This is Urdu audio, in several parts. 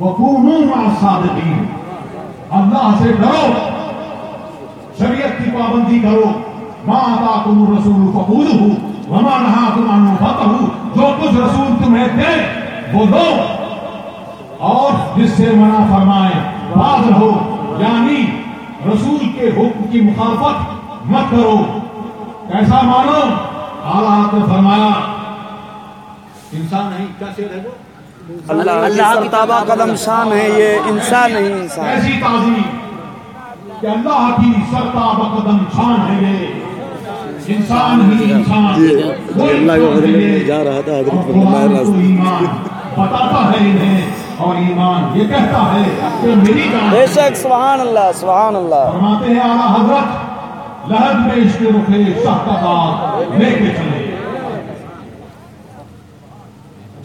وَكُونُوا اللہ سے ڈرو۔ شریعت کی پابندی کرو۔ ماں آتاکم الرسول فخذوه وما نهاكم عنه فانتهوا جو کچھ رسول تمہیں دے، وہ دو۔ اور جس سے منع فرمائے، باز رہو۔ یعنی رسول کے حکم کی مخالفت مت کرو۔ کیسا مانو؟ حالات نے فرمایا، انسان نہیں، کیا شعر ہے وہ؟ اللہ اللہ کی سرتابہ قدم شان ہے یہ انسان نہیں انسان۔ ایسی تعظیم کہ اللہ کی سرتاب قدم شان ہے یہ۔ انسان ہی انسان وہ اللہ کے انسان بدلے ہے میں یہ۔ جا رہا تھا حضرت فرمایا راستہ۔ بتاتا ہے انہیں۔ اور ایمان یہ کہتا ہے کہ میری جان بے شک سبحان اللہ سبحان اللہ۔ فرماتے ہیں اعلیٰ حضرت لہد میں عشق شاہ کا داد لے کے چلے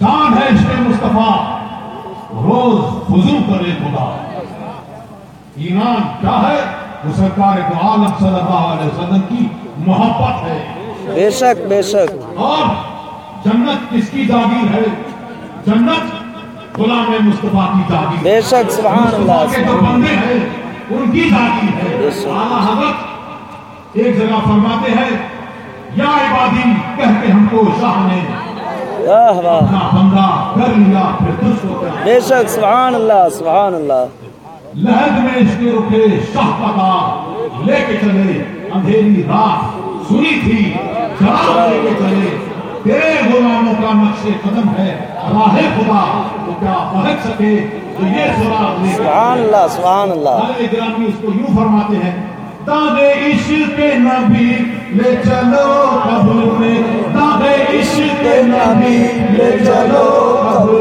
جان ہے عشق مصطفیٰ۔ روز فضو کرے خدا۔ ایمان کیا ہے؟ وہ سرکار دو عالم صلی اللہ علیہ وسلم کی محبت ہے۔ بے شک بے شک۔ اور جنت کس کی جاگیر ہے؟ جنت غلام مصطفیٰ کی جاگیر۔ بے شک سبحان اللہ مصطفیٰ کے جو بندے ہیں ان کی جاگیر ہے۔ اعلیٰ حضرت ایک جگہ فرماتے ہیں یا عبادی کہہ کے ہم کو شاہ نے واہ واہ۔ بے شک سبحان اللہ سبحان اللہ۔ لہد میں اس کے رکھے شاہ دار لے کے چلے اندھیری رات سنی تھی۔ جرا لے کے چلے۔ تیرے غلاموں کا نقش قدم ہے۔ راہ خدا تو کیا پہنچ سکے تو یہ سراغ لے۔ سبحان اللہ سبحان اللہ۔ گرامی اس کو یوں فرماتے ہیں داغے عشق نبی لے چلو قبر میں داغے عشق نبی لے چلو قبر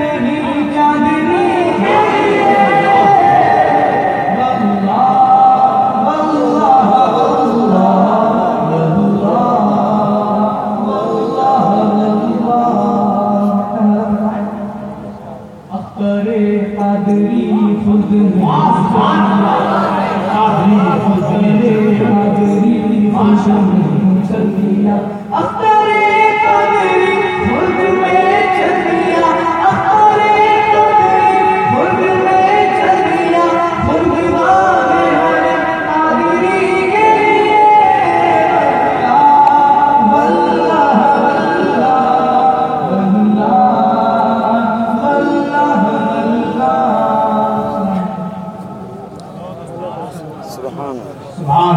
قادری خود قادری خود قادری خود اختر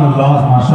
اللہ ماشاء